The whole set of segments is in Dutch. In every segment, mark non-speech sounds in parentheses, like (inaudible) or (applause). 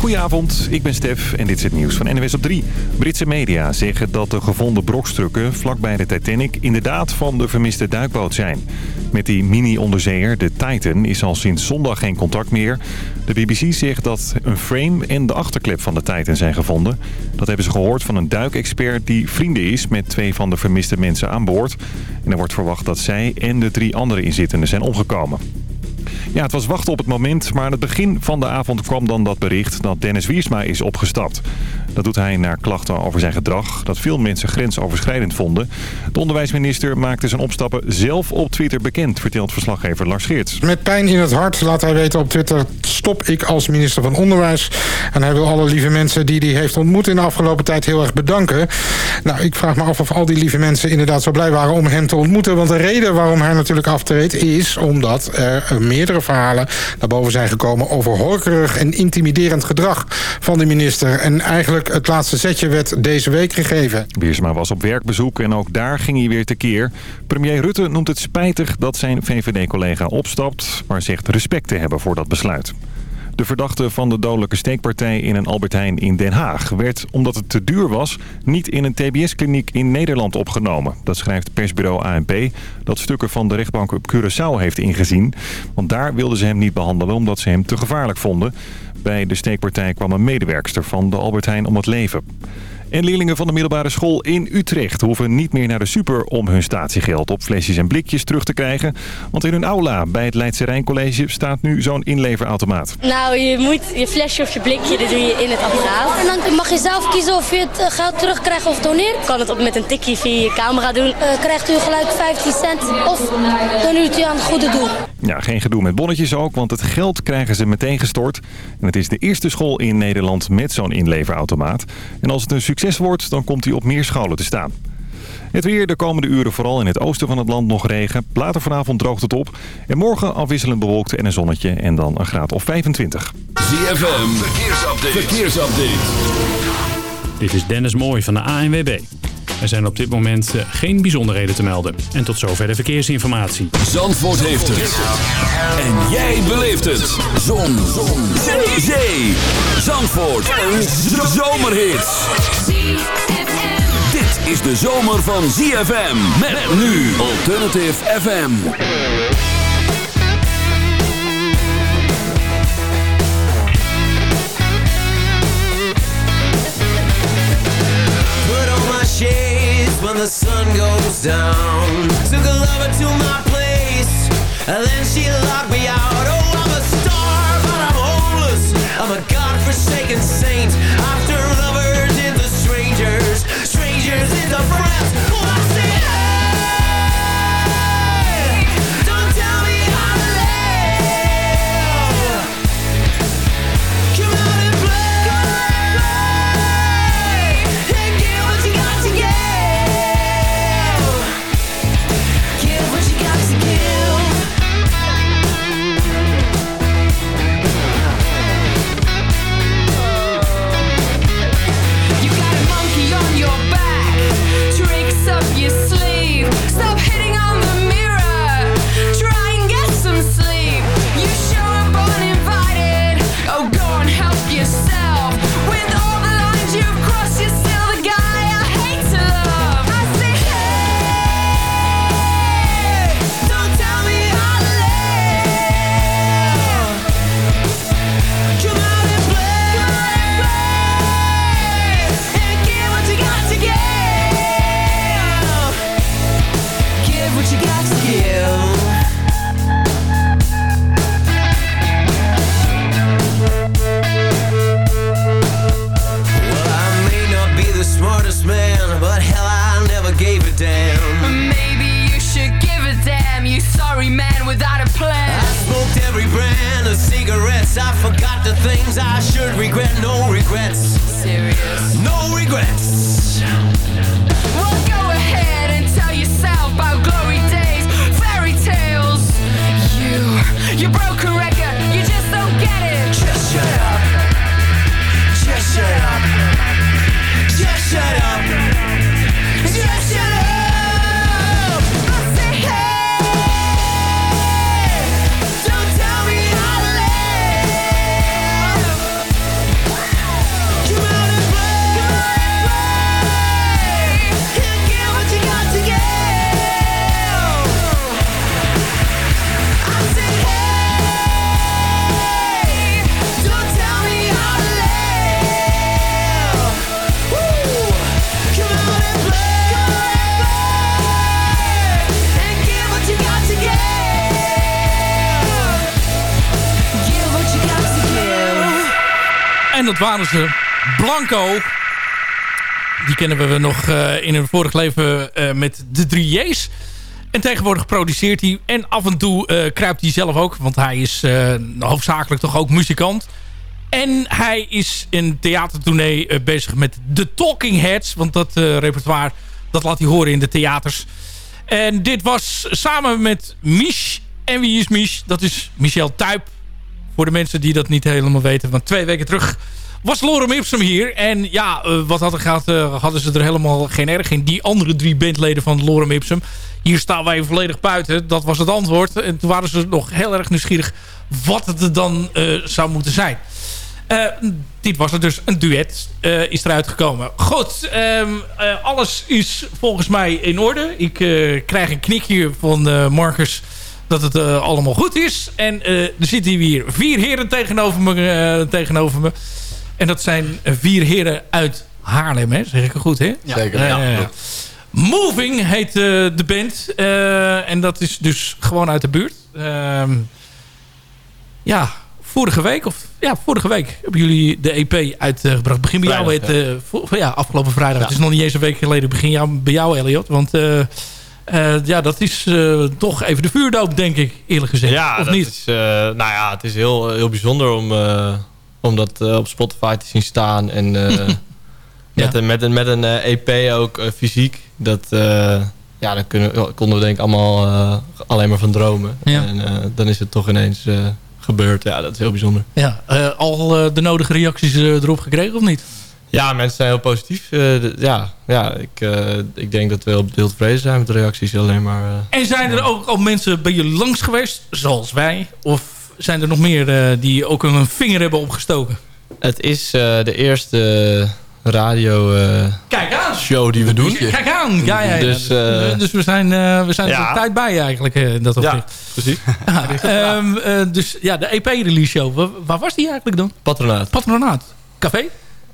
Goedenavond, ik ben Stef en dit is het nieuws van NWS op 3. Britse media zeggen dat de gevonden brokstukken vlakbij de Titanic inderdaad van de vermiste duikboot zijn. Met die mini-onderzeeër, de Titan, is al sinds zondag geen contact meer. De BBC zegt dat een frame en de achterklep van de Titan zijn gevonden. Dat hebben ze gehoord van een duikexpert die vrienden is met twee van de vermiste mensen aan boord. En er wordt verwacht dat zij en de drie andere inzittenden zijn omgekomen. Ja, het was wachten op het moment, maar aan het begin van de avond kwam dan dat bericht dat Dennis Wiersma is opgestapt. Dat doet hij naar klachten over zijn gedrag, dat veel mensen grensoverschrijdend vonden. De onderwijsminister maakte zijn opstappen zelf op Twitter bekend, vertelt verslaggever Lars Geerts. Met pijn in het hart laat hij weten op Twitter, stop ik als minister van Onderwijs. En hij wil alle lieve mensen die hij heeft ontmoet in de afgelopen tijd heel erg bedanken. Nou, ik vraag me af of al die lieve mensen inderdaad zo blij waren om hem te ontmoeten. Want de reden waarom hij natuurlijk aftreedt is omdat er meerdere verhalen naar boven zijn gekomen... over horkerig en intimiderend gedrag van de minister. En eigenlijk het laatste zetje werd deze week gegeven. Biersma was op werkbezoek en ook daar ging hij weer tekeer. Premier Rutte noemt het spijtig dat zijn VVD-collega opstapt... maar zegt respect te hebben voor dat besluit. De verdachte van de dodelijke steekpartij in een Albert Heijn in Den Haag... werd, omdat het te duur was, niet in een tbs-kliniek in Nederland opgenomen. Dat schrijft persbureau ANP, dat stukken van de rechtbank op Curaçao heeft ingezien. Want daar wilden ze hem niet behandelen omdat ze hem te gevaarlijk vonden. Bij de steekpartij kwam een medewerkster van de Albert Heijn om het leven. En leerlingen van de middelbare school in Utrecht hoeven niet meer naar de super om hun statiegeld op flesjes en blikjes terug te krijgen. Want in hun aula bij het Leidse Rijncollege staat nu zo'n inleverautomaat. Nou, je moet je flesje of je blikje, dat doe je in het apparaat. En dan mag je zelf kiezen of je het eh, geld terugkrijgt of doneert. Kan het op met een tikje via je camera doen. Uh, krijgt u gelijk 15 cent of doneert u aan het goede doel. Ja, geen gedoe met bonnetjes ook, want het geld krijgen ze meteen gestort. En het is de eerste school in Nederland met zo'n inleverautomaat. En als het een succes wordt, dan komt hij op meer scholen te staan. Het weer de komende uren vooral in het oosten van het land nog regen. Later vanavond droogt het op. En morgen afwisselend bewolkt en een zonnetje en dan een graad of 25. ZFM, verkeersupdate. verkeersupdate. Dit is Dennis Mooij van de ANWB. Er zijn op dit moment eh, geen bijzonderheden te melden. En tot zover de verkeersinformatie. Zandvoort heeft het. En jij beleeft het. Zon. Zon. Zee. Zee. Zandvoort. Een zomerhit. Dit is de zomer van ZFM. Met nu Alternative FM. The sun goes down. Took a lover to my place And then she locked me out. Oh, I'm a star, but I'm homeless. I'm a godforsaken saint After lovers into strangers Strangers into friends waren ze. Blanco. Die kennen we nog eh, in een vorig leven eh, met de 3J's. En tegenwoordig produceert hij. En af en toe eh, kruipt hij zelf ook. Want hij is hoofdzakelijk toch ook muzikant. En hij is in theatertournee bezig met The Talking Heads. Want dat repertoire dat laat hij horen in de theaters. En dit was samen met Mich. En wie is Mich? Dat is Michel Tuyp. Voor de mensen die dat niet helemaal weten. Want twee weken terug was Lorem Ipsum hier. En ja, eh, wat had er gehad, eh, hadden ze er helemaal geen erg in. Die andere drie bandleden van Lorem Ipsum. Hier staan wij volledig buiten. Dat was het antwoord. En toen waren ze nog heel erg nieuwsgierig wat het er dan eh, zou moeten zijn. Dit was er dus een duet. is eruit gekomen. Goed, ehm, eh, alles is volgens mij in orde. Ik krijg een knikje van Marcus dat het allemaal goed is. En er zitten hier vier heren tegenover me, tegenover me. En dat zijn vier heren uit Haarlem, hè? zeg ik goed, hè? Zeker, Ja, ja, ja, ja. Moving heet eh, de band. Eh, en dat is dus gewoon uit de buurt. Ehm, ja, vorige week, of ja, vorige week hebben jullie de EP uitgebracht. Begin bij jou, het, eh, ja, afgelopen vrijdag. Het is nog niet eens een week geleden. Begin jou, bij jou, Elliot. Want ja, dat is toch even de vuurdoop, denk ik, eerlijk gezegd. Ja, of dat niet? Is, nou ja, het is heel, heel bijzonder om, om dat eh, op Spotify te zien staan. En eh, (laughs) met, een, met een, met een eh, EP ook fysiek. Dat, ja, daar kunnen, konden we denk ik allemaal alleen maar van dromen. Ja. En dan is het toch ineens gebeurd. Ja, dat is heel bijzonder. Ja, al de nodige reacties erop gekregen, of niet? Ja, mensen zijn heel positief. Ja, ja ik, ik denk dat we heel, heel tevreden zijn met de reacties. Alleen maar... En zijn er ook al mensen bij jullie langs geweest, zoals wij? Of zijn er nog meer eh, die ook een vinger hebben opgestoken? Het is eh, de eerste radio eh, Kijk aan! show die we doen. Kijk aan! Ja, ja, ja. Dus, Dus, eh, eh, dus we zijn, eh, we zijn er ja. tijd bij eigenlijk. eh, in dat Ja, opzicht. precies. (laughs) Ja, ehm, eh, dus ja, de EP-release show. Waar, waar was die eigenlijk dan? Patronaat. Patronaat. Café?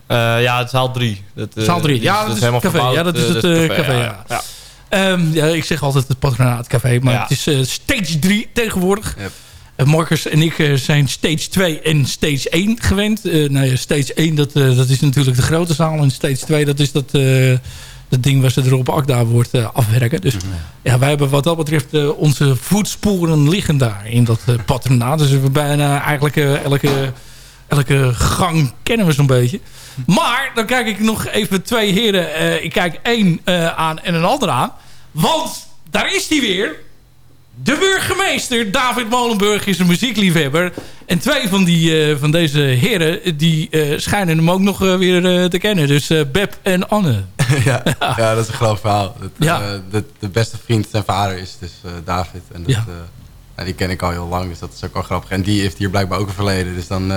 Eh, ja, het is zaal 3. Dat, eh, Zaal 3. dus Ja, dat is helemaal het café. verbouwd, Ja, dat is het eh, café. Ja. ja. Ehm, ja, ik zeg altijd het Patronaat Café. Maar Ja. het is stage 3 tegenwoordig. Yep. Eh, Marcus en ik eh, zijn stage 2 en stage 1 gewend. Eh nou ja, stage 1 dat, dat is natuurlijk de grote zaal. En stage 2 dat is dat, dat ding waar ze er op Akda wordt afwerken. Dus ja, wij hebben wat dat betreft onze voetsporen liggen daar in dat eh, patronaat. Dus we hebben bijna eigenlijk elke, elke gang kennen we zo'n beetje. Maar dan kijk ik nog even twee heren. ik kijk één aan en een ander aan. Want daar is hij weer. De burgemeester, David Molenburg, is een muziekliefhebber. En twee van, die, eh, van deze heren, die eh, schijnen hem ook nog eh, weer te kennen. Dus Beb en Anne. (laughs) ja, ja, dat is een groot verhaal. Dat, Ja. dat de beste vriend zijn vader is dus David. En dat, Ja. die ken ik al heel lang, dus dat is ook wel grappig. En die heeft hier blijkbaar ook een verleden, dus dan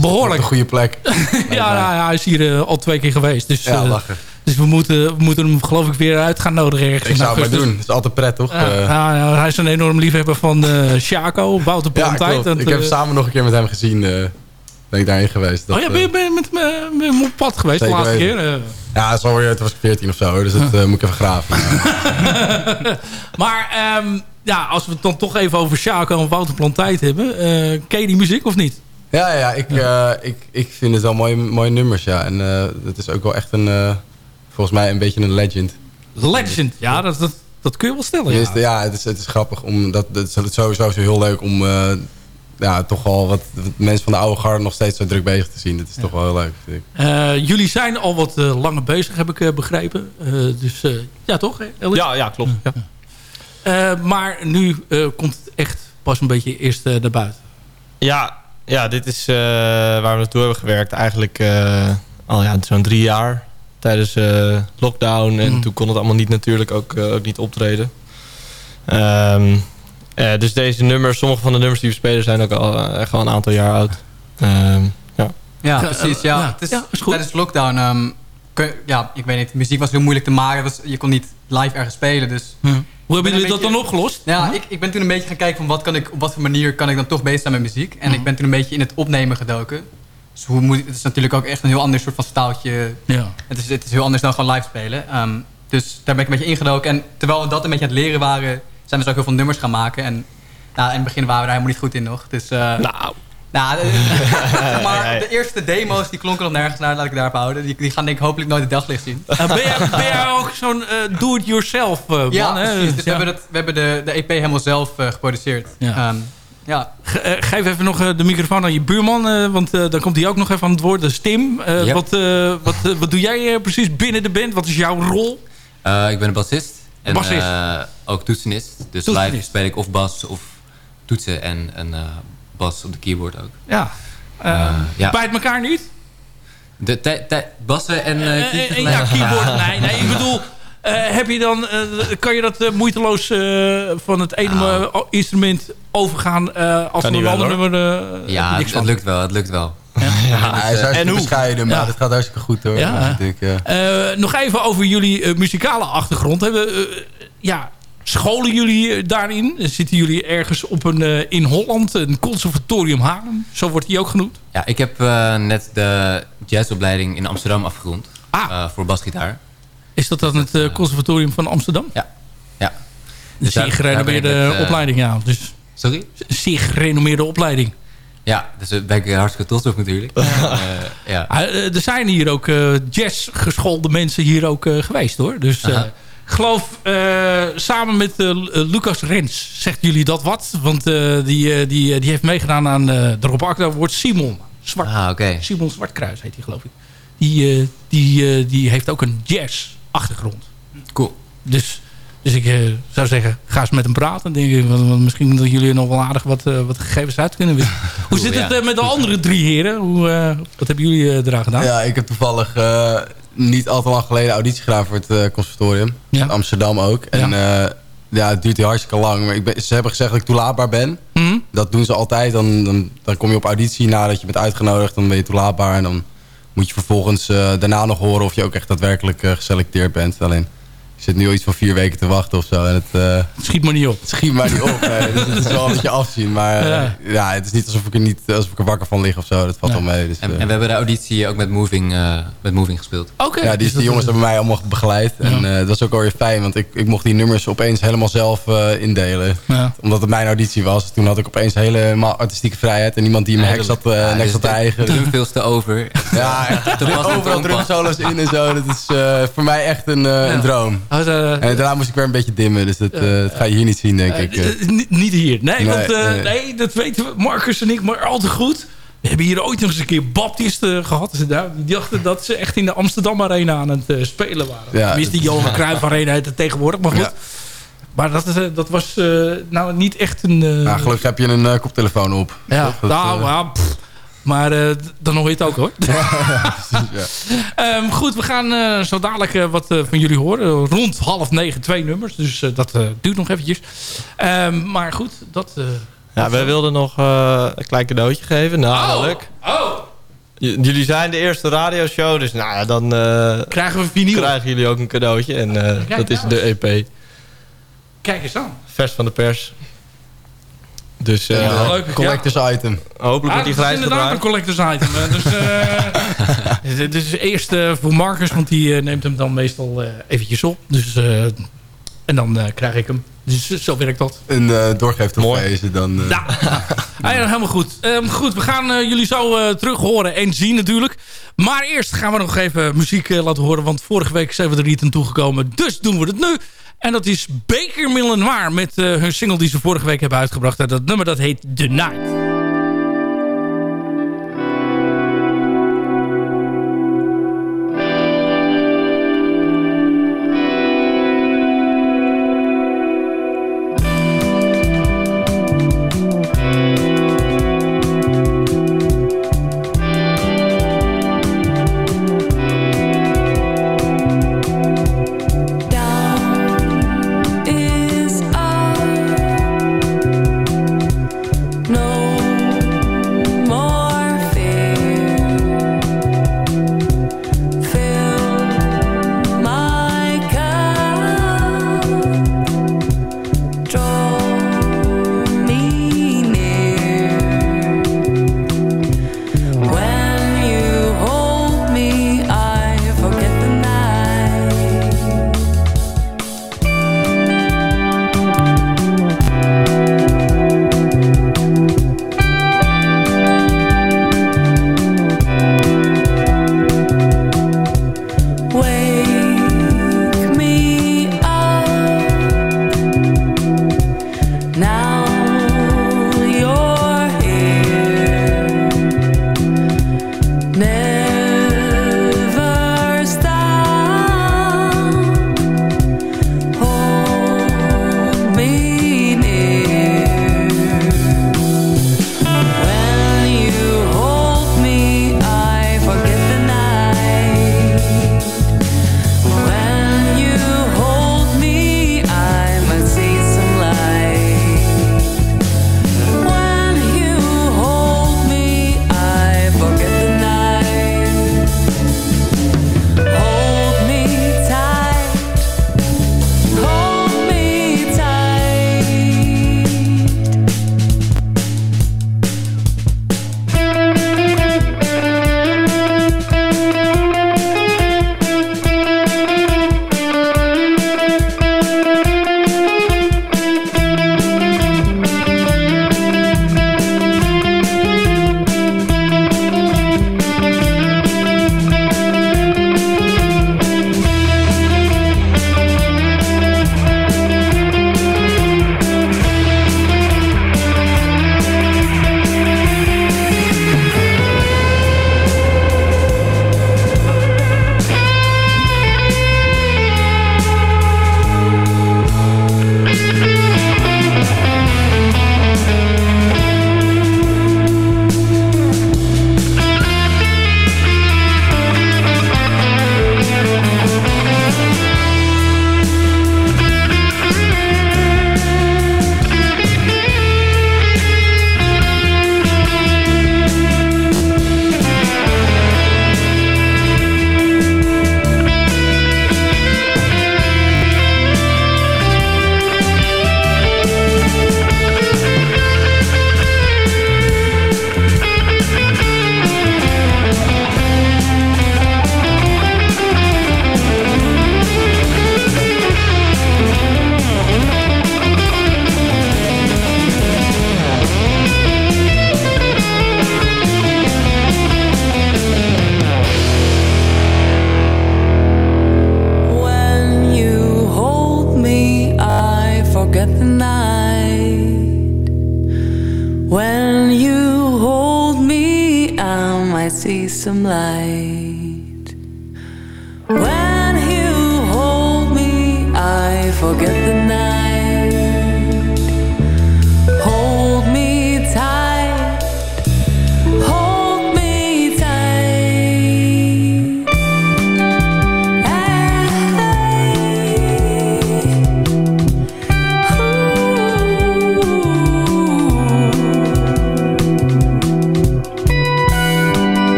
Behoorlijk. op de goede plek. (laughs) ja, nou, ja, hij is hier eh, al twee keer geweest. Dus, Ja, eh, lachen. dus we, moeten, we moeten hem geloof ik weer uit gaan nodigen ergens. Ik zou het maar doen. Het is altijd pret, toch? Ja, Eh, ja, ja, hij is een enorm liefhebber van Chaco, Wouter ja, Plantijd. Dat, Ik heb samen nog een keer met hem gezien. ben ik daarheen geweest. Dat, oh ja, ben je, ben je met, me- met hem op pad geweest de laatste weten. keer? eh? ja, dat alweer, toen was ik 14 of zo, dus dat (laughs) moet ik even graven. (laughs) Maar ehm, ja, als we het dan toch even over Chaco en Wouter Plantijd hebben. ken je die muziek of niet? Ja, ja ik, eh, ik, ik vind het wel mooie, mooie nummers, ja. En eh het is ook wel echt een, eh, volgens mij een beetje een legend. Legend. Ja, dat, dat, dat kun je wel stellen. Ja. Ja, het, is, het is grappig. Om dat, het is sowieso zo heel leuk om eh, ja, toch wel wat, wat mensen van de oude garde nog steeds zo druk bezig te zien. Dat is toch wel heel leuk. vind ik. Eh, jullie zijn al wat langer bezig, heb ik begrepen. Eh, dus eh, ja, toch? hè? Ja, ja, klopt. Ja. Eh, maar nu eh, komt het echt pas een beetje eerst eh, naar buiten. Ja, ja, dit is eh, waar we naartoe hebben gewerkt. Eigenlijk eh, al ja, zo'n drie jaar tijdens eh, lockdown. En Mm. toen kon het allemaal niet natuurlijk ook, eh, ook niet optreden. Ehm, eh, dus deze nummers, sommige van de nummers die we spelen zijn ook al eh, echt wel een aantal jaar oud. Ehm, ja. Ja, precies. Ja, ja. Het is, Ja, is goed. Tijdens lockdown, ehm, kun- ja, ik weet niet, muziek was heel moeilijk te maken. Was, je kon niet live ergens spelen, dus... Hoe hebben ben jullie dat dan opgelost? Ja, ik, ik ben toen een beetje gaan kijken van wat kan ik, op wat voor manier kan ik dan toch bezig zijn met muziek. En ik ben toen een beetje in het opnemen gedoken. Dus hoe moet, het is natuurlijk ook echt een heel ander soort van staaltje. Ja. Het is, het is heel anders dan gewoon live spelen. Ehm, dus daar ben ik een beetje ingedoken. En terwijl we dat een beetje aan het leren waren, zijn we dus ook heel veel nummers gaan maken. En nou, in het begin waren we daar helemaal niet goed in nog. Dus, eh, Nou, nou, (laughs) eh, (laughs) maar de, eerste demo's die klonken nog nergens naar, laat ik daarop houden. Die, die gaan denk ik hopelijk nooit het daglicht zien. Uh, ben, jij, ben jij ook zo'n uh, do-it-yourself uh, man? Ja, hè? precies. Dus ja. we, hebben het, we hebben de, de EP helemaal zelf uh, geproduceerd. Ja. Um, ja. Ge uh, geef even nog uh, de microfoon aan je buurman, uh, want dan komt hij ook nog even aan het woord. Dat is Tim. Yep. Wat, wat, wat doe jij precies binnen de band? Wat is jouw rol? ik ben een bassist. En bassist. ook toetsenist. Dus Toetsenist. live speel ik of bas of toetsen en een bas op de keyboard ook. Ja. ja. Bijt elkaar niet? De bassen en uh, keyboard? ja, keyboard. (laughs) nee, nee, ik bedoel... Uh, heb je dan, uh, kan je dat uh, moeiteloos van het ene Ah. instrument overgaan als er een ander nummer... ja, het, het lukt wel, het lukt wel. Ja, ja hij is hartstikke bescheiden, maar ja. het gaat hartstikke goed hoor. Ja. Ik, nog even over jullie muzikale achtergrond. Hebben, ja, scholen jullie daarin? Zitten jullie ergens op een, in Holland, een conservatorium Haarlem? Zo wordt die ook genoemd. Ja, ik heb net de jazzopleiding in Amsterdam afgerond. Ah. voor basgitaar. Is dat dan het uh, conservatorium van Amsterdam? Ja. ja. Een zeer gerenommeerde met, uh, opleiding, ja. Dus Sorry? Zeer gerenommeerde opleiding. Ja, dus daar ben ik hartstikke trots op natuurlijk. (laughs) ja. er zijn hier ook jazz geschoolde mensen hier ook geweest hoor. Dus geloof samen met Lucas Rens zegt jullie dat wat. Want die, die, die heeft meegedaan aan de Rob Akda wordt Simon Zwart. Ah, okay. Simon Zwartkruis heet hij geloof ik. Die, uh, die, uh, die heeft ook een jazz-achtergrond. Cool. Dus, dus ik uh, zou zeggen, ga eens met hem praten. Denk ik, want, want misschien dat jullie nog wel aardig wat, wat gegevens uit kunnen winnen. (laughs) Hoe zit het met de andere drie heren? Hoe, wat hebben jullie eraan gedaan? Ja, ik heb toevallig niet al te lang geleden auditie gedaan voor het conservatorium. Ja. In Amsterdam ook. En ja. ja, het duurt hier hartstikke lang. Maar ik ben, ze hebben gezegd dat ik toelaatbaar ben. Mm -hmm. Dat doen ze altijd. Dan, dan, dan kom je op auditie nadat je bent uitgenodigd. Dan ben je toelaatbaar en dan moet je vervolgens uh, daarna nog horen of je ook echt daadwerkelijk geselecteerd bent. Alleen, zit nu al iets van vier weken te wachten of zo. En het, uh, het schiet maar niet op. Het schiet maar niet op. (laughs) dus het is wel een beetje afzien. Maar ja. ja. het is niet alsof ik er, niet, alsof ik er wakker van lig of zo. Dat valt nee. wel mee. Dus, en, en, we hebben de auditie ook met Moving, met moving gespeeld. Oké. Okay. Ja, die, die jongens hebben mij allemaal begeleid. Ja. En dat was ook alweer fijn. Want ik, ik mocht die nummers opeens helemaal zelf indelen. Ja. Omdat het mijn auditie was. Toen had ik opeens helemaal artistieke vrijheid. En iemand die in mijn hek zat, ja, nek zat te eigen. Er veel te over. Ja, (laughs) echt. (laughs) overal drumsolo's in en zo. Dat is uh, voor mij echt een, uh, ja. een droom. Oh, en daarna moest ik weer een beetje dimmen. Dus dat, dat ga je hier niet zien, denk ik. niet hier. Nee, nee, want nee. nee, dat weten we, Marcus en ik maar al te goed. We hebben hier ooit nog eens een keer baptisten gehad. Die dachten dat ze echt in de Amsterdam Arena aan het spelen waren. Ja, Tenminste, die Johan Cruijff Arena heet het tegenwoordig. Maar goed. Ja. Maar dat, dat was nou niet echt een... Ja, gelukkig heb je een koptelefoon op. Ja, dat, nou, ja, pff. Maar uh, dan hoor je het ook hoor. Ja, precies, ja. um, (laughs) goed, we gaan uh, zo dadelijk uh, wat van jullie horen. Rond half negen twee nummers. Dus dat duurt nog eventjes. Um, maar goed, dat... ja, wij wilden nog een klein cadeautje geven. Namelijk... Oh, oh. Jullie zijn de eerste radioshow. Dus nou ja, dan krijgen we vinyl. krijgen jullie ook een cadeautje. En dat is nou. de EP. Kijk eens aan. Vers van de pers. Dus uh, ja, leuk, collectors ja. item. Hopelijk ah, wordt die grijs Het is inderdaad een collectors item. dus (laughs) uh, dit is eerst uh, voor Marcus, want die neemt hem dan meestal eventjes op. Dus, en dan krijg ik hem. Dus zo werkt dat. En doorgeeft op deze dan... Ja. ah, ja, helemaal goed. Um, goed, we gaan jullie zo terug horen en zien natuurlijk. Maar eerst gaan we nog even muziek laten horen. Want vorige week zijn we er niet aan toegekomen. Dus doen we het nu. En dat is Baker Millenoir met uh, hun single die ze vorige week hebben uitgebracht. Dat nummer dat heet The Night.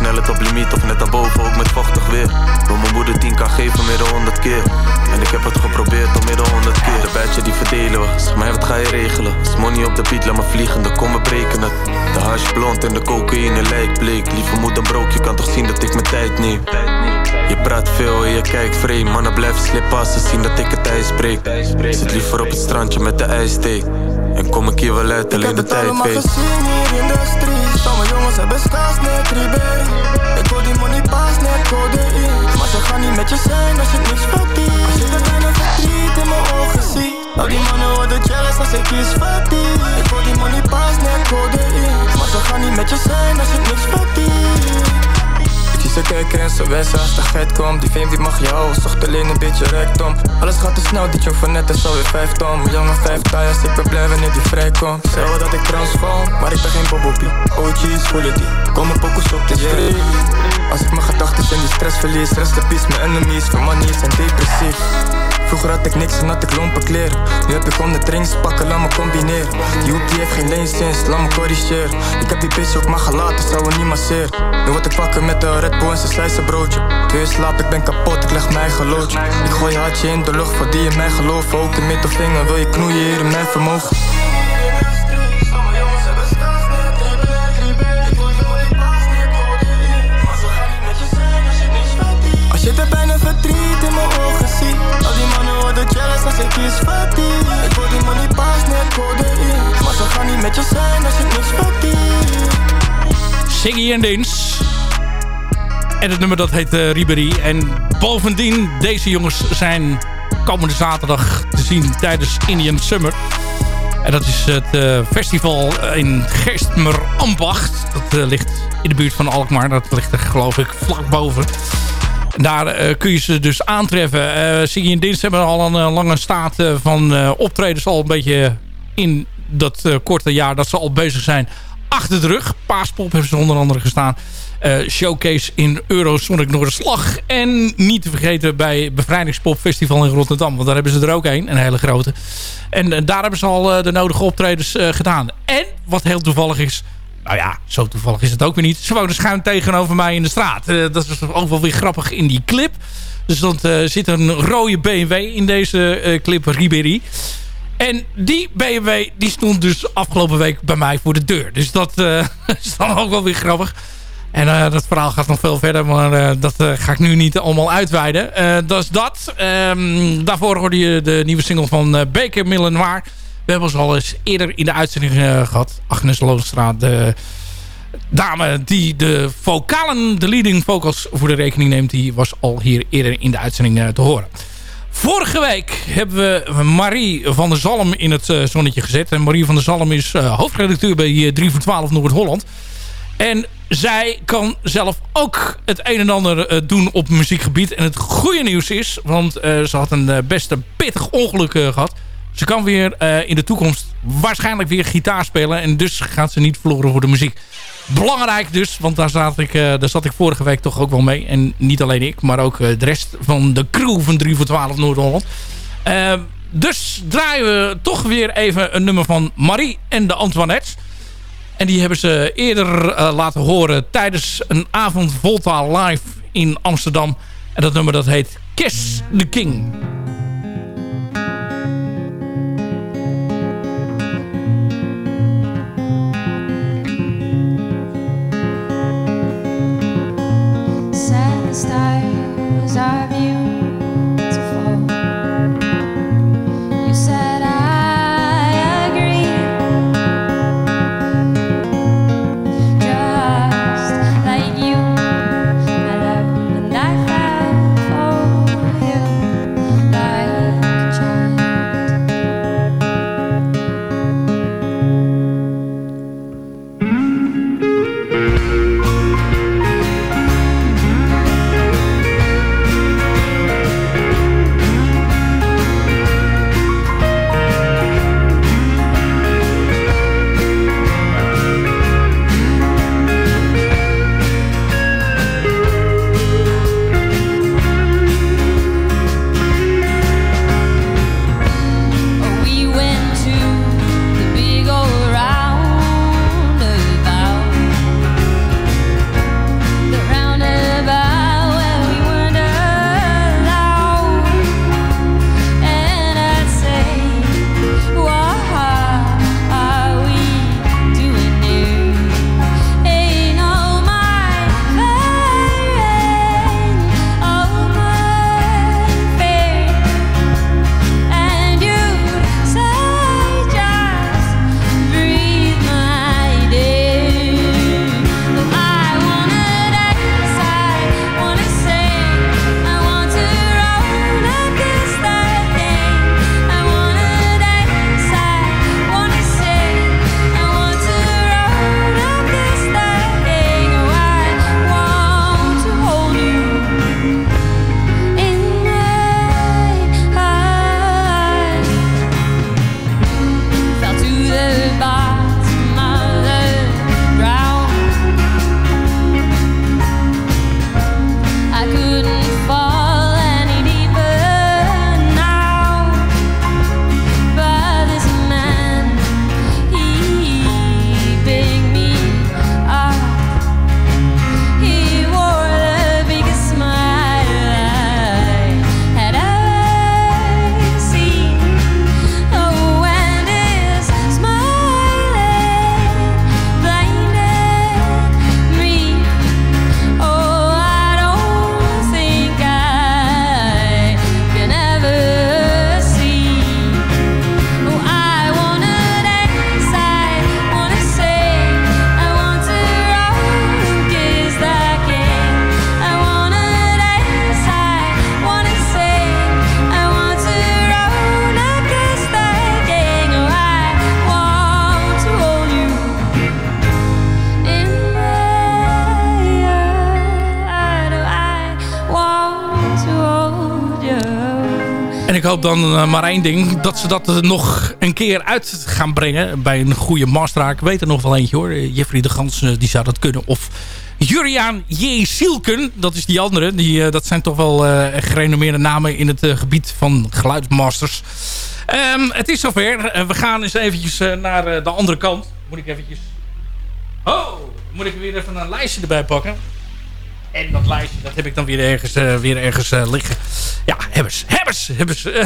Snelheid op limiet of net daarboven, ook met vochtig weer. Wil mijn moeder 10 kan geven, meer dan 100 keer. En ik heb het geprobeerd al meer dan 100 keer. De badge die verdelen we, zeg mij wat ga je regelen? Is money op de beat, laat me vliegen, dan kom we breken het. De hash blond en de cocaïne lijkt bleek. Lieve moeder broek, je kan toch zien dat ik mijn tijd neem? Je praat veel en je kijkt vreemd. Mannen blijven slippen als zien dat ik het ijs breek Zit liever op het strandje met de ijsthee En kom ik hier wel uit, alleen de het tijd weet. gezien hier in de street. Sommige jongens hebben skaas net Ribéry Ik hoor die money pas net codeïne Maar ze gaan niet met je zijn als je het niks verdient. Als je de bijna verdriet in mijn ogen ziet. Al die mannen worden jealous als ik kies verdient Ik hoor die money pas net codeïne Maar ze gaan niet met je zijn als je het niks verdient zie ze kijken en ze wensen als de geit komt Die fame die mag je houden, zocht alleen een beetje rijkdom. Alles gaat te snel, die jong van net is alweer vijf ton. Jongen vijf tires, ik ben blij wanneer die vrijkomt. Zeg dat ik transform, maar ik ben geen bobbopie OG's voelen die, komen pokus op de street Als ik mijn gedachten in die stress verlies Rest de peace, mijn enemies, van money zijn depressief. Vroeger had ik niks en had ik lompe kleren. Nu heb ik honderd drinks, pakken, laat me combineren. Die hoek die heeft geen leensins, laat me corrigeren. Ik heb die bitch ook maar gelaten, zou er niet masseren Nu word ik wakker met de Red Bull en zijn slijse broodje. Twee slaap, ik ben kapot, ik leg mijn loodje. Ik gooi je hartje in de lucht voor die in mij geloven Ook de middelvinger, wil je knoeien hier in mijn vermogen als ik kies verdient Ik hoor die money pas net codeïne Maar ze gaan niet met je zijn als niks Siggy en Dins. En het nummer dat heet uh, Ribéry. En bovendien, deze jongens zijn komende zaterdag te zien tijdens Indian Summer. En dat is het eh, festival in Geestmer Ambacht. Dat eh, ligt in de buurt van Alkmaar. Dat ligt er geloof ik vlak boven. Daar eh, kun je ze dus aantreffen. Uh, Siggy en Dins hebben al een eh, lange staat van optredens al een beetje in dat korte jaar dat ze al bezig zijn achter de rug. Paaspop hebben ze onder andere gestaan. Showcase in Eurosonic Noorderslag. En niet te vergeten bij Bevrijdingspop Festival in Rotterdam. Want daar hebben ze er ook een, een hele grote. En daar hebben ze al de nodige optredens gedaan. En wat heel toevallig is... Nou ja, zo toevallig is het ook weer niet. Ze wonen schuin tegenover mij in de straat. Eh, dat is ook wel weer grappig in die clip. Dus dan eh, zit een rode BMW in deze eh, clip Ribéry. En die BMW die stond dus afgelopen week bij mij voor de deur. Dus dat (laughs) is dan ook wel weer grappig. En dat verhaal gaat nog veel verder, maar dat ga ik nu niet allemaal uitweiden. Eh, dat is dat. Ehm, daarvoor hoorde je de nieuwe single van Baker Millenoir. Hebben ze al eens eerder in de uitzending eh, gehad. Agnes Loonstraat, de dame die de vocalen, de leading vocals voor de rekening neemt... die was al hier eerder in de uitzending eh, te horen. Vorige week hebben we Marie van der Zalm in het eh, zonnetje gezet. En Marie van der Zalm is hoofdredacteur bij eh, 3 voor 12 Noord-Holland. En zij kan zelf ook het een en ander doen op muziekgebied. En het goede nieuws is, want ze had een best pittig ongeluk eh, gehad. Ze kan weer eh, in de toekomst waarschijnlijk weer gitaar spelen. En dus gaat ze niet verloren voor de muziek. Belangrijk dus, want daar zat, ik, eh, daar zat ik vorige week toch ook wel mee. En niet alleen ik, maar ook eh, de rest van de crew van 3 voor 12 Noord-Holland. Dus draaien we toch weer even een nummer van Marie en de Antoinettes. En die hebben ze eerder laten horen tijdens een avond Volta live in Amsterdam. En dat nummer dat heet Kiss the King. Hoop dan eh, maar één ding. Dat ze dat er nog een keer uit gaan brengen. Bij een goede masteraar. Ik weet er nog wel eentje hoor. Eh, Jeffrey de Gans eh, die zou dat kunnen. Of Juriaan J. Sielken. Dat is die andere. Die, eh, dat zijn toch wel eh, gerenommeerde namen in het eh, gebied van geluidsmasters. Ehm, het is zover. Eh, we gaan eens eventjes eh, naar eh, de andere kant. Moet ik eventjes... Oh, moet ik weer even een lijstje erbij pakken. En dat lijstje, dat heb ik dan weer ergens, eh, weer ergens eh, liggen. Ja, hebbers, hebbers, hebbers. eh.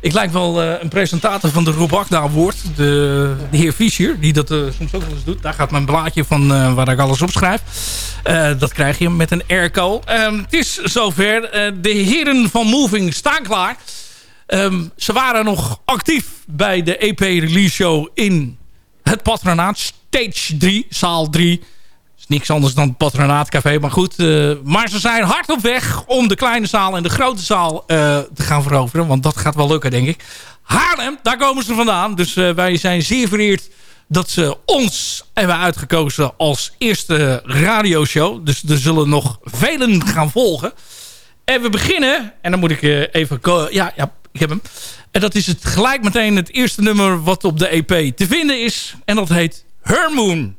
ik lijk wel een presentator van de Rob Akda Award. De, de heer Fischer, die dat soms ook wel eens doet. Daar gaat mijn blaadje van waar ik alles opschrijf. Eh dat krijg je met een airco. Ehm, het is zover. De heren van Moving staan klaar. Ehm, ze waren nog actief bij de EP Release Show in het patronaat. Stage 3, zaal 3 niks anders dan het patronaatcafé. Maar goed, eh, maar ze zijn hard op weg om de kleine zaal en de grote zaal eh, te gaan veroveren. Want dat gaat wel lukken, denk ik. Haarlem, daar komen ze vandaan. Dus eh, wij zijn zeer vereerd dat ze ons hebben uitgekozen als eerste radioshow. Dus er zullen nog velen gaan volgen. En we beginnen, en dan moet ik even... Ja, ja, ik heb hem. En dat is het gelijk meteen het eerste nummer wat op de EP te vinden is. En dat heet Her Moon.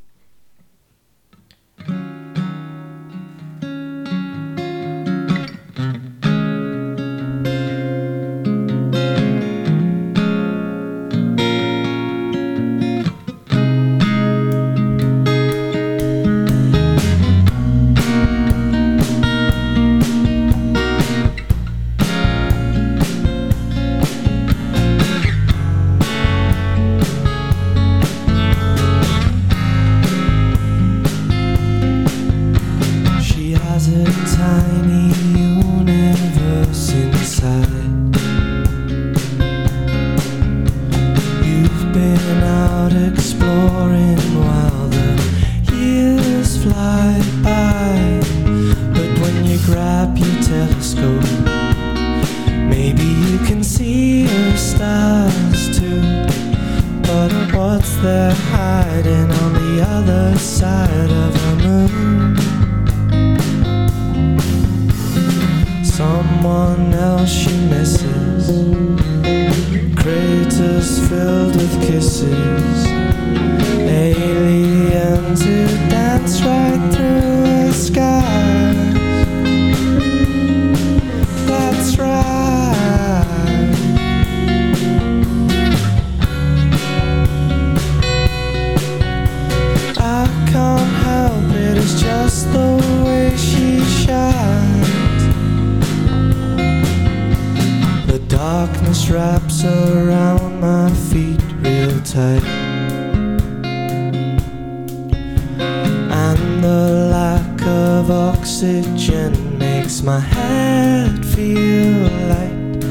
Of oxygen makes my head feel light.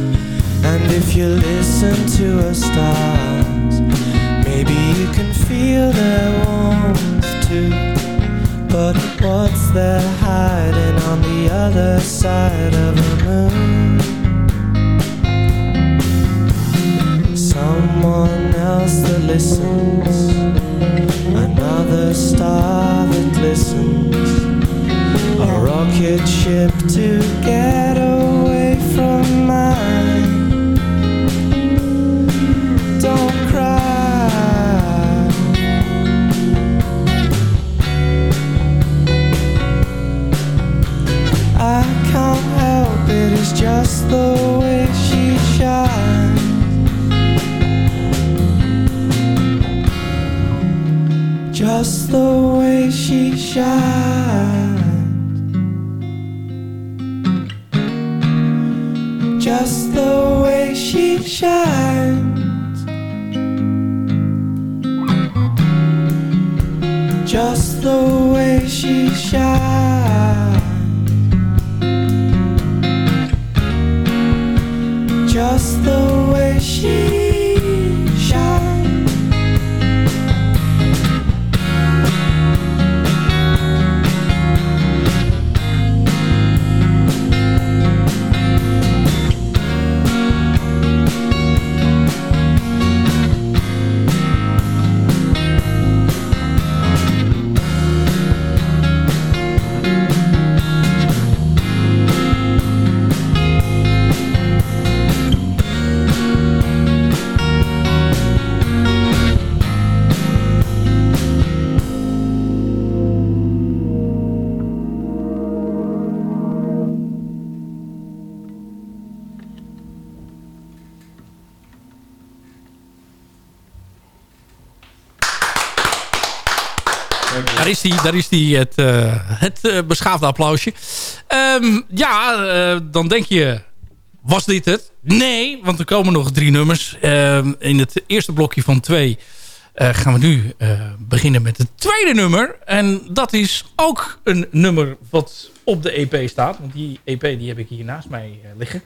And if you listen to the stars, maybe you can feel their warmth too. But what's there hiding on the other side of the moon? Someone else that listens, another star that glistens, a rocket ship to get away from mine. Don't cry. I can't help it, it's just the way she shines. Just the way she shines. shine. Die, daar is die het, eh, het eh, beschaafde applausje. Ehm, ja, eh, dan denk je, was dit het? Nee, want er komen nog drie nummers. Ehm, in het eerste blokje van twee gaan we nu beginnen met het tweede nummer. En dat is ook een nummer wat op de EP staat. Want die EP die heb ik hier naast mij liggen.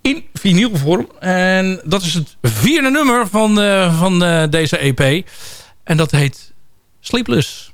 In vinylvorm. En dat is het vierde nummer van, van deze EP. En dat heet Sleepless.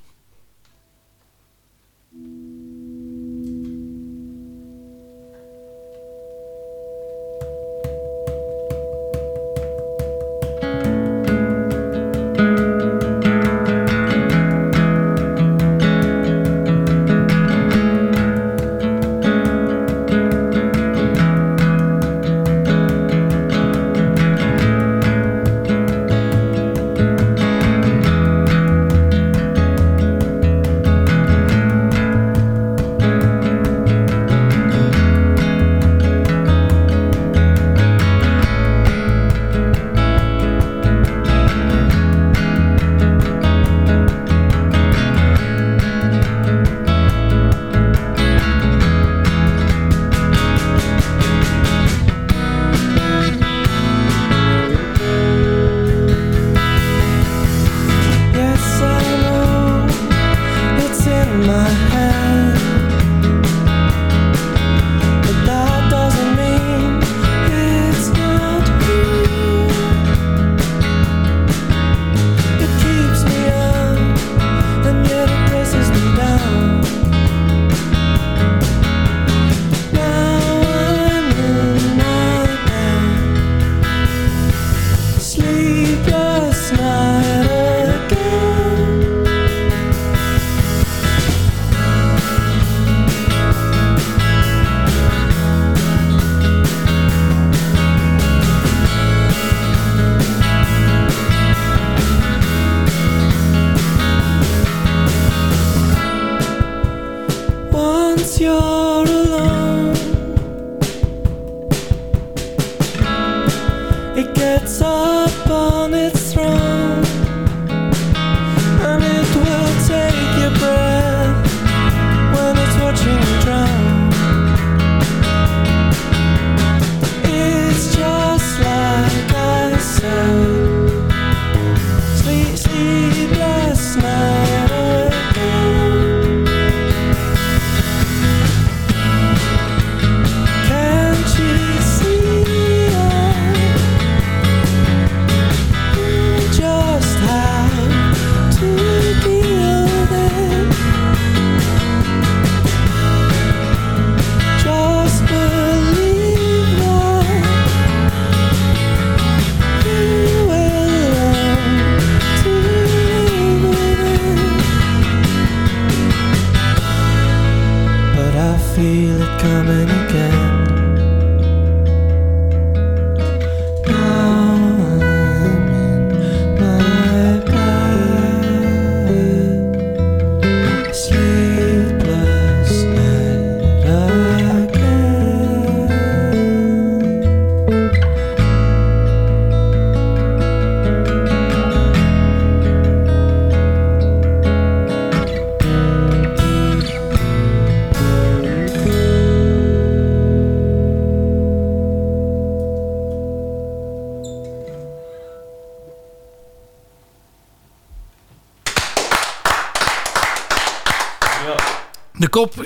coming again.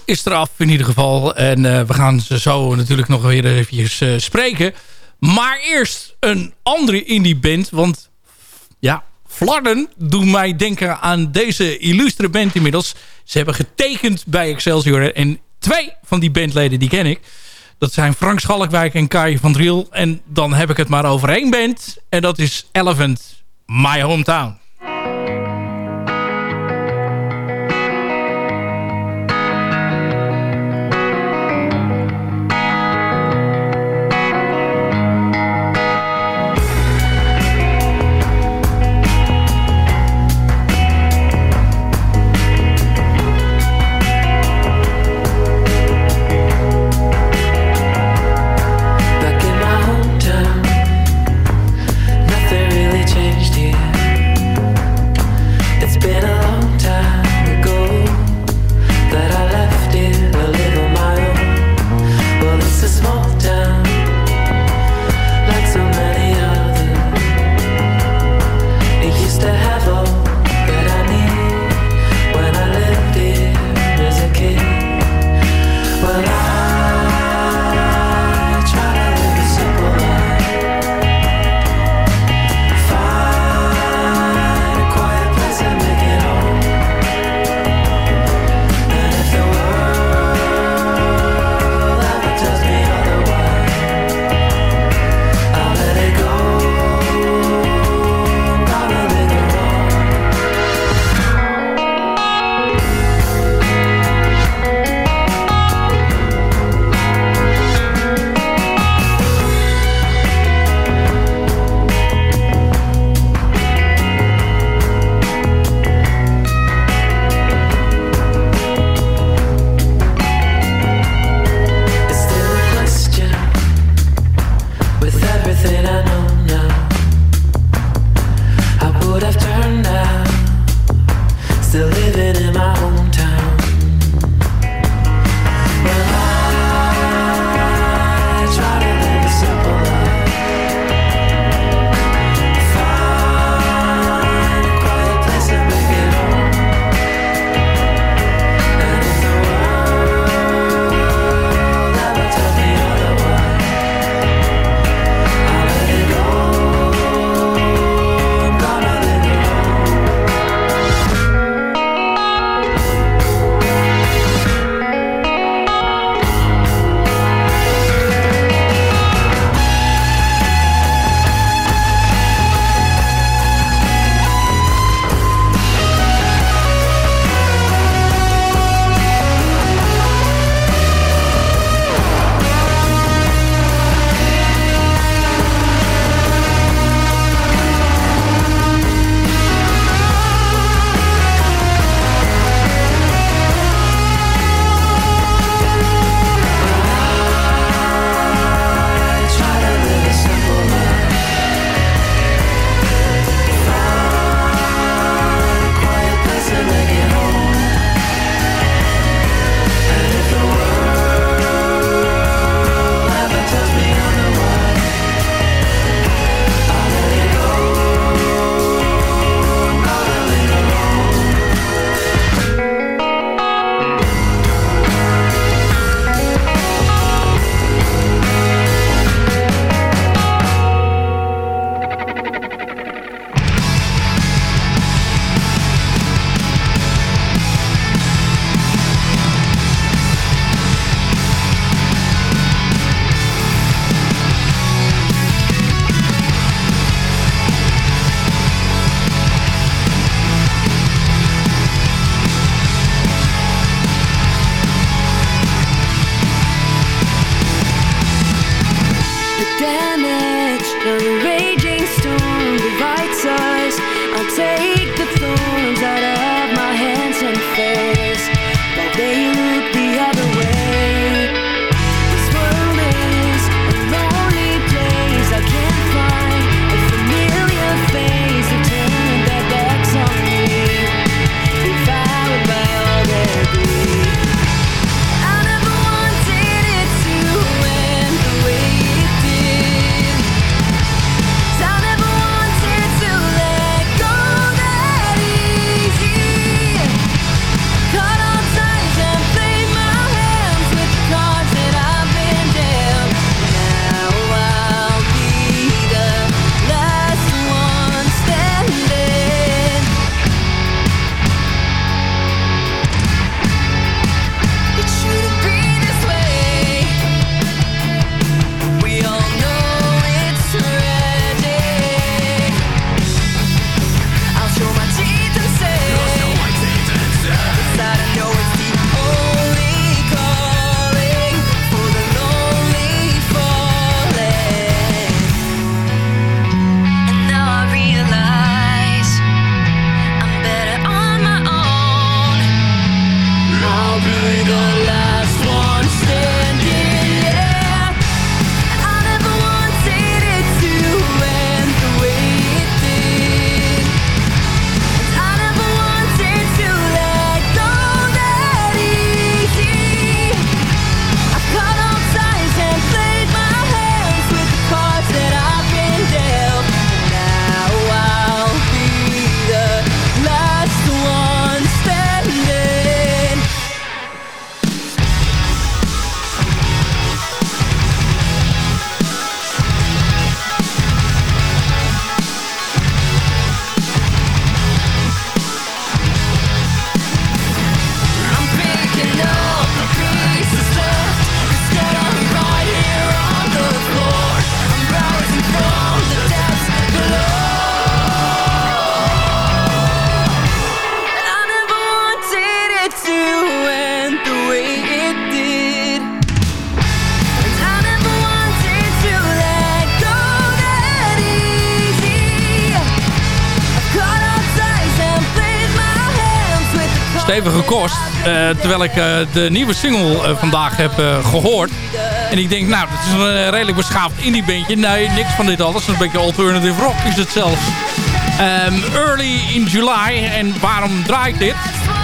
Is eraf in ieder geval. En eh, we gaan ze zo natuurlijk nog weer even eh, spreken. Maar eerst een andere indie band. Want ja, Flarden doen mij denken aan deze illustre band inmiddels. Ze hebben getekend bij Excelsior. En twee van die bandleden die ken ik. Dat zijn Frank Schalkwijk en Kai van Driel. En dan heb ik het maar over één band. En dat is Elephant, My Hometown. Stevige kost. Eh, terwijl ik eh, de nieuwe single eh, vandaag heb eh, gehoord. En ik denk, nou, dat is een redelijk beschaafd indie bandje. Nee, niks van dit alles. Een beetje alternative rock is het zelfs. Ehm, early in July. En waarom draai ik dit?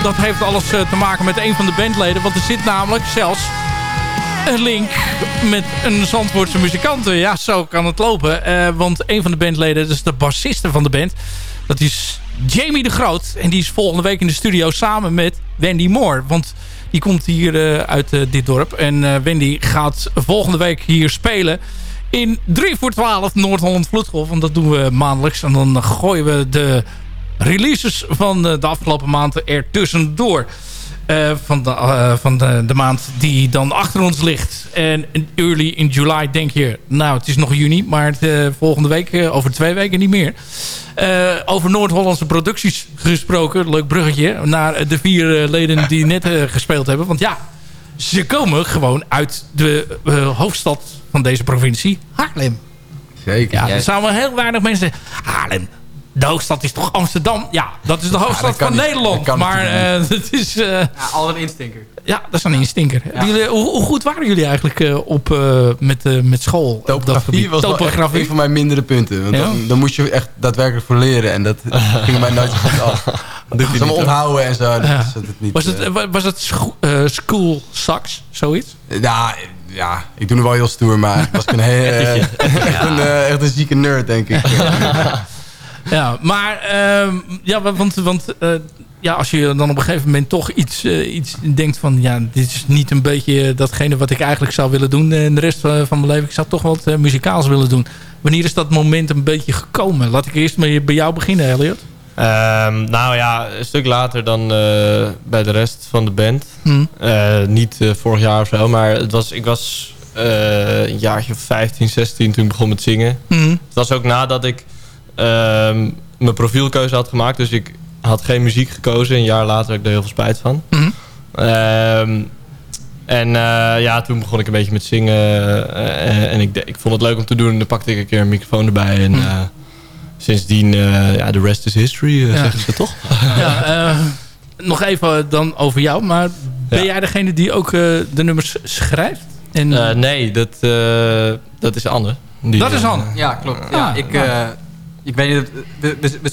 Dat heeft alles te maken met een van de bandleden. Want er zit namelijk zelfs een link met een Zandvoortse muzikanten. Ja, zo kan het lopen. Want een van de bandleden, dus de bassiste van de band... dat is Jamie de Groot. En die is volgende week in de studio samen met Wendy Moore. Want die komt hier eh, uit eh, dit dorp. En eh, Wendy gaat volgende week hier spelen... in 3 voor 12 Noord-Holland Vloedgolf. Want dat doen we maandelijks. En dan gooien we de releases van de afgelopen maanden er tussendoor. Eh, van de, eh, van de, de maand die dan achter ons ligt. En early in July denk je... nou, het is nog juni, maar eh, volgende week... eh, over twee weken niet meer. Over Noord-Hollandse producties gesproken. Leuk bruggetje. Naar de vier leden die net gespeeld hebben. Want ja, ze komen gewoon uit de hoofdstad van deze provincie. Haarlem. Zeker. Ja, er zouden heel weinig mensen. Haarlem, de hoofdstad is toch Amsterdam? Ja, dat is de hoofdstad van niet. Nederland. Maar natuurlijk eh, (laughs) het is... eh, Ja, al een instinker. ja, dat is een instinker. Jullie, hoe, hoe goed waren jullie eigenlijk eh, op, eh, met, eh, met school? Topografie was Topografie? een van mijn mindere punten. Want Ja? dan, dan moest je echt daadwerkelijk voor leren. En dat (laughs) ging mij nooit goed af. (laughs) Ze me onthouden en zo. Dat Ja. is het niet, was het, wa- was het scho- eh, school sax, zoiets? ja, ja, ik doe nu wel heel stoer, maar ik was een heel, eh, echt, een, echt een zieke nerd, denk ik. Ja, maar ehm, ja, wa- want, want eh, ja, als je dan op een gegeven moment toch iets, eh, iets denkt van... ja, dit is niet een beetje datgene wat ik eigenlijk zou willen doen eh, in de rest eh, van mijn leven. Ik zou toch wat eh, muzikaals willen doen. Wanneer is dat moment een beetje gekomen? Laat ik eerst maar bij jou beginnen, Elliot. Ehm, nou ja, een stuk later dan eh, bij de rest van de band. Hm. Eh, niet eh, vorig jaar of zo, maar het was, ik was eh, een jaartje of 15, 16 toen ik begon met zingen. Mhm. Het was ook nadat ik mijn profielkeuze had gemaakt. Dus ik had geen muziek gekozen. Een jaar later had ik er heel veel spijt van. Mhm. Ehm, en eh, ja, toen begon ik een beetje met zingen. eh, en ik, de- ik vond het leuk om te doen. En dan pakte ik een keer een microfoon erbij. En eh, sindsdien, eh, ja, the rest is history, Ja. zeggen ze toch? (laughs) Ja, eh, nog even dan over jou. Maar ben jij degene die ook de nummers schrijft? En, Eh, nee, dat, eh, dat is Anne. Die, Dat is Anne. Ja, klopt. Ah, Ja, ik, nou. eh, ik weet niet... we- we- we-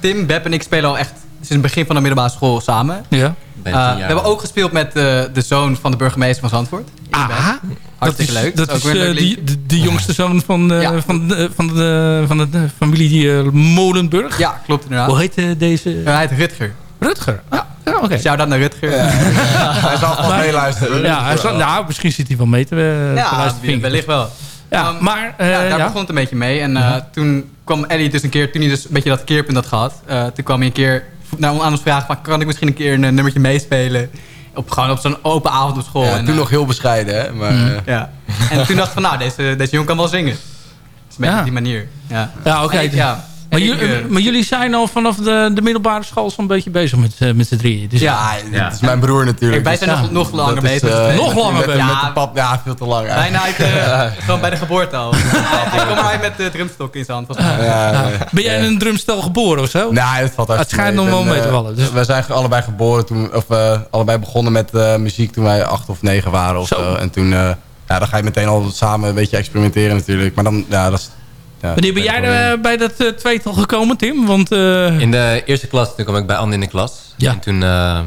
Tim, Beb en ik spelen al echt sinds het begin van de middelbare school samen. Ja. Eh, we hebben ook gespeeld met eh, de zoon van de burgemeester van Zandvoort. Aha. Hartstikke dat is, leuk. Dat Ook is weer een eh, leuk die, liedje. de, de jongste zoon van, eh, van, de, van, de, van de familie Molenburg. Ja, klopt inderdaad. Hoe heet deze? Hij heet Rutger. Rutger? Ja, ja oké. Shout-out naar Rutger. (laughs) Hij zal Maar- meeluisteren. Ja, hij zal, nou, misschien zit hij wel mee te, eh, te Ja, luisteren. wie- wellicht wel. Ja, maar... eh, ja, daar ja. begon het een beetje mee. En eh, toen kwam Ellie dus een keer, toen hij dus een beetje dat keerpunt had gehad. eh, toen kwam hij een keer nou, aan ons vragen van, kan ik misschien een keer een eh, nummertje meespelen? Op, gewoon op zo'n open avond op school. Ja, en, toen eh, nog heel bescheiden, hè. Maar, Mm. eh, ja. En toen dacht ik van, nou, deze, deze jongen kan wel zingen. Dus een beetje Ja. op die manier. Ja, Ja, oké. Maar, ik, eh, maar jullie zijn al vanaf de, de middelbare school zo'n beetje bezig met, eh, met z'n drieën. Dus Ja, dat is mijn broer natuurlijk. Wij zijn dus- nog- nog langer bezig eh. Nog langer met, bezig. Met Ja. de pap, ja, veel te lang Bijna uit, (laughs) gewoon bij de geboorte al. ik kom maar met de drumstok in zijn hand. mij. Ja, ja. Ben jij in een drumstel geboren of zo? Nee, dat valt uit. Het schijnt nog wel mee te vallen. Dus. We zijn allebei geboren toen, of eh, allebei begonnen met eh, muziek toen wij acht of negen waren of Zo. zo. En toen, eh, ja, dan ga je meteen al samen een beetje experimenteren natuurlijk. Maar dan, ja, dat is... Ja, Wanneer ben jij er eh, bij dat eh, tweetal gekomen, Tim? Want eh, In de eerste klas, toen kwam ik bij Anne in de klas. Ja. En toen eh,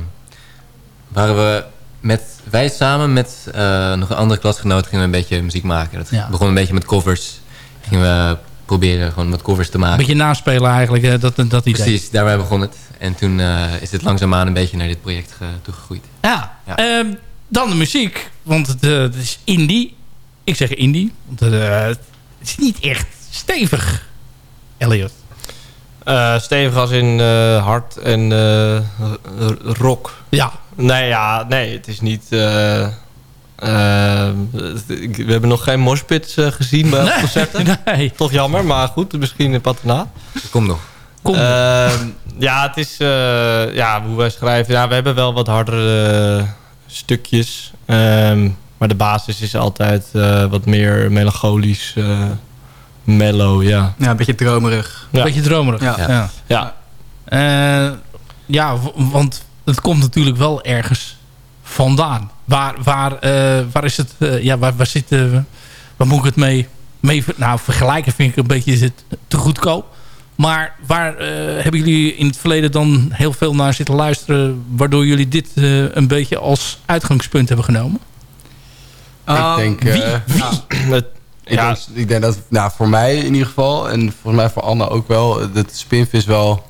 waren we met, wij samen met eh, nog een andere klasgenoot gingen we een beetje muziek maken. Dat Ja. begon een beetje met covers. Gingen we proberen gewoon wat covers te een maken. beetje naspelen eigenlijk, dat, dat idee. Precies, daarbij begon het. En toen eh, is het langzaamaan een beetje naar dit project ge- toegegroeid. Ja. Ja. Ehm, dan de muziek, want het, het is indie. Ik zeg indie, want eh, het is niet echt stevig, Elliot. Eh, stevig als in eh, hard en eh, r- rock. Ja. Nee, ja, nee, het is niet... we hebben nog geen moshpits eh, gezien bij (laughs) Nee, concerten. nee. Toch jammer, maar goed, misschien een patronaat. Kom nog. Kom. Ehm, ja, het is... eh, ja, hoe wij schrijven... Ja, we hebben wel wat hardere eh, stukjes. Ehm, maar de basis is altijd eh, wat meer melancholisch. Eh mellow, ja. Ja, een beetje dromerig. Ja. Beetje dromerig. Ja. Ja. Ja. Eh, ja, w- want het komt natuurlijk wel ergens vandaan. Waar, waar, eh, waar is het... eh, ja, waar, waar zit... eh, waar moet ik het mee... mee nou, vergelijken vind ik een beetje te goedkoop. Maar waar eh, hebben jullie in het verleden dan heel veel naar zitten luisteren... waardoor jullie dit eh, een beetje als uitgangspunt hebben genomen? ik denk... wie? eh, Wie? (clears throat) Ik, denk, ik denk dat nou, voor mij in ieder geval... en volgens mij voor Anne ook wel... dat Spinvis wel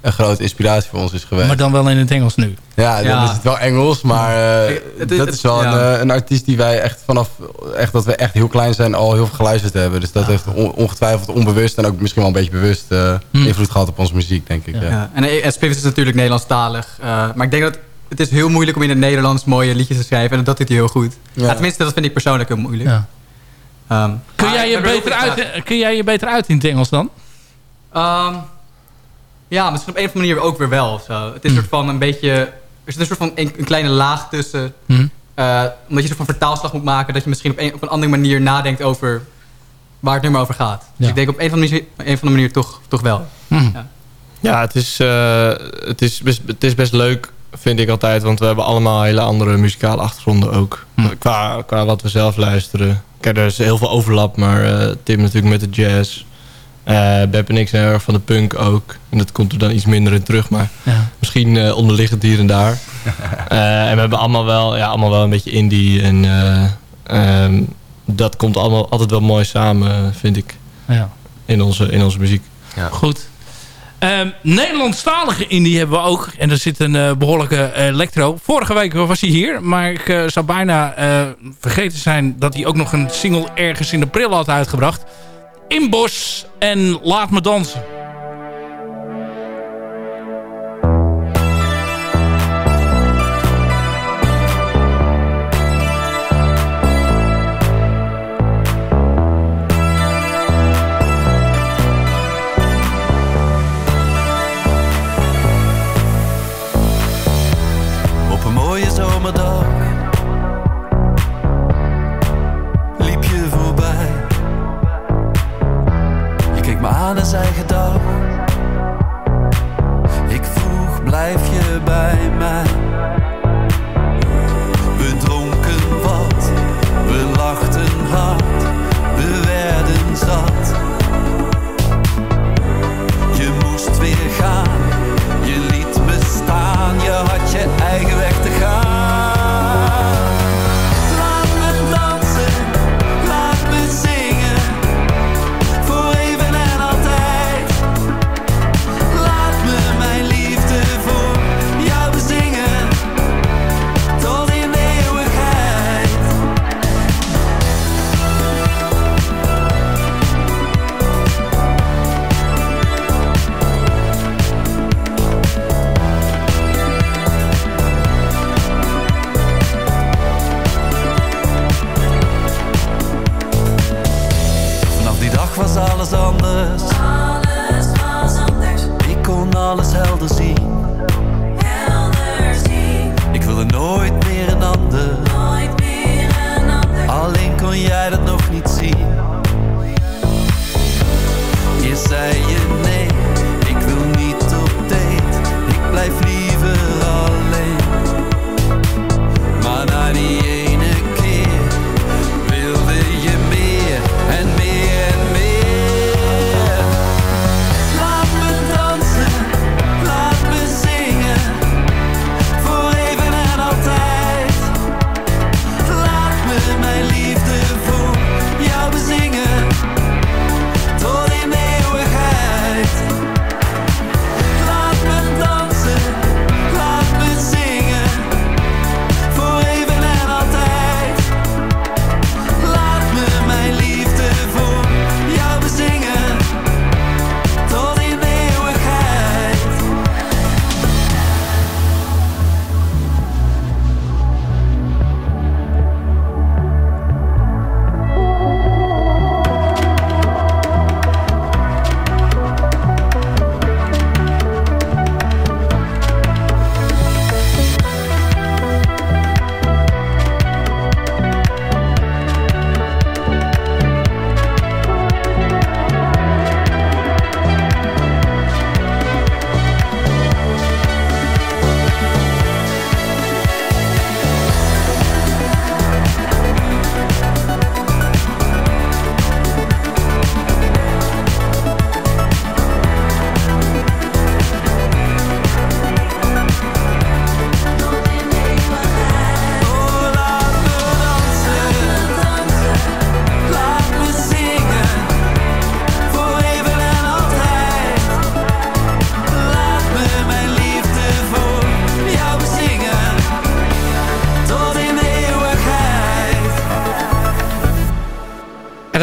een grote inspiratie voor ons is geweest. Maar dan wel in het Engels nu. Ja, dan Ja. is het wel Engels, maar eh, het dat is wel ja. een, eh, een artiest die wij echt vanaf echt dat we echt heel klein zijn al heel veel geluisterd hebben. Dus dat heeft on- ongetwijfeld onbewust en ook misschien wel een beetje bewust eh, invloed gehad op onze muziek, denk ik. Ja. Ja. En, en Spivens is natuurlijk Nederlandstalig. eh, maar ik denk dat het is heel moeilijk om in het Nederlands mooie liedjes te schrijven. En dat doet hij heel goed. Ja. Ja, tenminste, dat vind ik persoonlijk heel moeilijk. Ehm, Kun, jij je beter uit, kun jij je beter uit in het Engels dan? Ehm, ja, misschien op een of andere manier ook weer wel. Of zo. Het is een soort van een beetje... Er zit een soort van een, een kleine laag tussen. Hm. Eh, omdat je een soort van vertaalslag moet maken. Dat je misschien op een, op een andere manier nadenkt over waar het nummer over gaat. Dus Ja. ik denk op een of andere manier, een of andere manier toch, toch wel. Ja. Ja, het is, eh, het, is best, het is best leuk, vind ik altijd. Want we hebben allemaal hele andere muzikale achtergronden ook. Qua, qua wat we zelf luisteren. Kijk, er is heel veel overlap. Maar eh, Tim natuurlijk met de jazz. Eh Beb en ik zijn heel erg van de punk ook. En dat komt er dan iets minder in terug. Maar Ja. misschien eh, onderliggend hier en daar. (laughs) Eh, en we hebben allemaal wel, ja, allemaal wel een beetje indie. En eh, ehm, dat komt allemaal altijd wel mooi samen, vind ik. Ja. In, onze, in onze muziek. Goed. Ehm Nederlandstalige indie hebben we ook. En er zit een eh, behoorlijke electro. Vorige week was hij hier. Maar ik eh, zou bijna eh, vergeten zijn dat hij ook nog een single ergens in april had uitgebracht. Inbos en Laat me dansen. Aan zei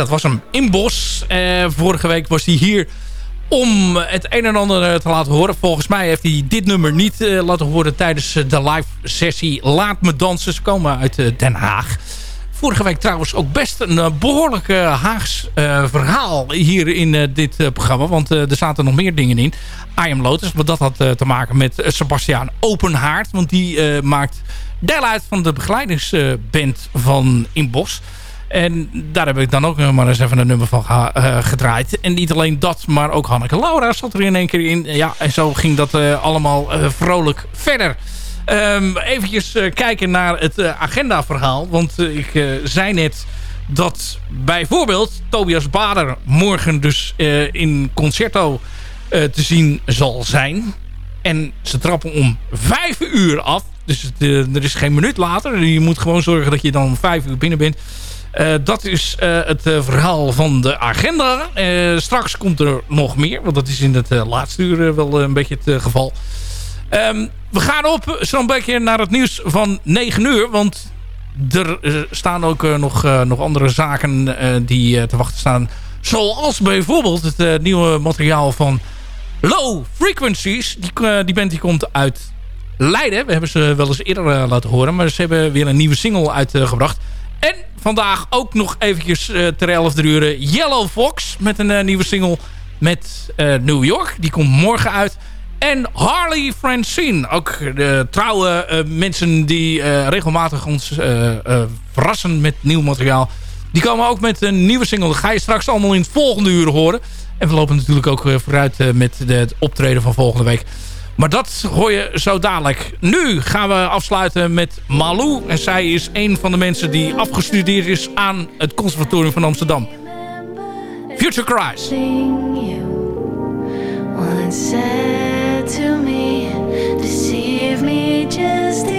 dat was hem in Bos. Eh, vorige week was hij hier om het een en ander eh, te laten horen. Volgens mij heeft hij dit nummer niet eh, laten horen tijdens de live sessie Laat Me Dansen. Ze komen uit Den Haag. Vorige week trouwens ook best een eh, behoorlijk eh, Haags verhaal hier in dit programma. Want er zaten nog meer dingen in. I Am Lotus, maar dat had te maken met Sebastiaan Openhaard. Want die maakt deel uit van de begeleidingsband van Inbos. En daar heb ik dan ook nog maar eens even een nummer van eh, gedraaid. En niet alleen dat, maar ook Hanneke Laura zat er in één keer in. Ja, en zo ging dat eh, allemaal eh, vrolijk verder. Ehm eventjes eh, kijken naar het eh, agendaverhaal. Want eh, ik eh, zei net dat bijvoorbeeld Tobias Bader morgen dus eh, in Concerto eh, te zien zal zijn. En ze trappen om vijf uur af. Dus eh, er is geen minuut later. Je moet gewoon zorgen dat je dan om vijf uur binnen bent. Eh, dat is eh, het eh, verhaal van de agenda. Straks komt er nog meer. Want dat is in het laatste uur wel een beetje het geval. Ehm, we gaan op zo'n beetje naar het nieuws van 9 uur. Want er staan ook nog, nog andere zaken die te wachten staan. Zoals bijvoorbeeld het nieuwe materiaal van Low Frequencies. Die, die band die komt uit Leiden. We hebben ze wel eens eerder laten horen. Maar ze hebben weer een nieuwe single uitgebracht. En vandaag ook nog eventjes eh, ter 11 uur Yellow Fox. Met een eh, nieuwe single met eh, New York. Die komt morgen uit. En Harley Francine. Ook de trouwe eh, mensen die eh, regelmatig ons eh, eh, verrassen met nieuw materiaal. Die komen ook met een nieuwe single. Dat ga je straks allemaal in het volgende uur horen. En we lopen natuurlijk ook eh, vooruit eh, met het optreden van volgende week. Maar dat hoor je zo dadelijk. Nu gaan we afsluiten met Malou. En zij is een van de mensen die afgestudeerd is aan het Conservatorium van Amsterdam. Future Cries. said to me, deceive me just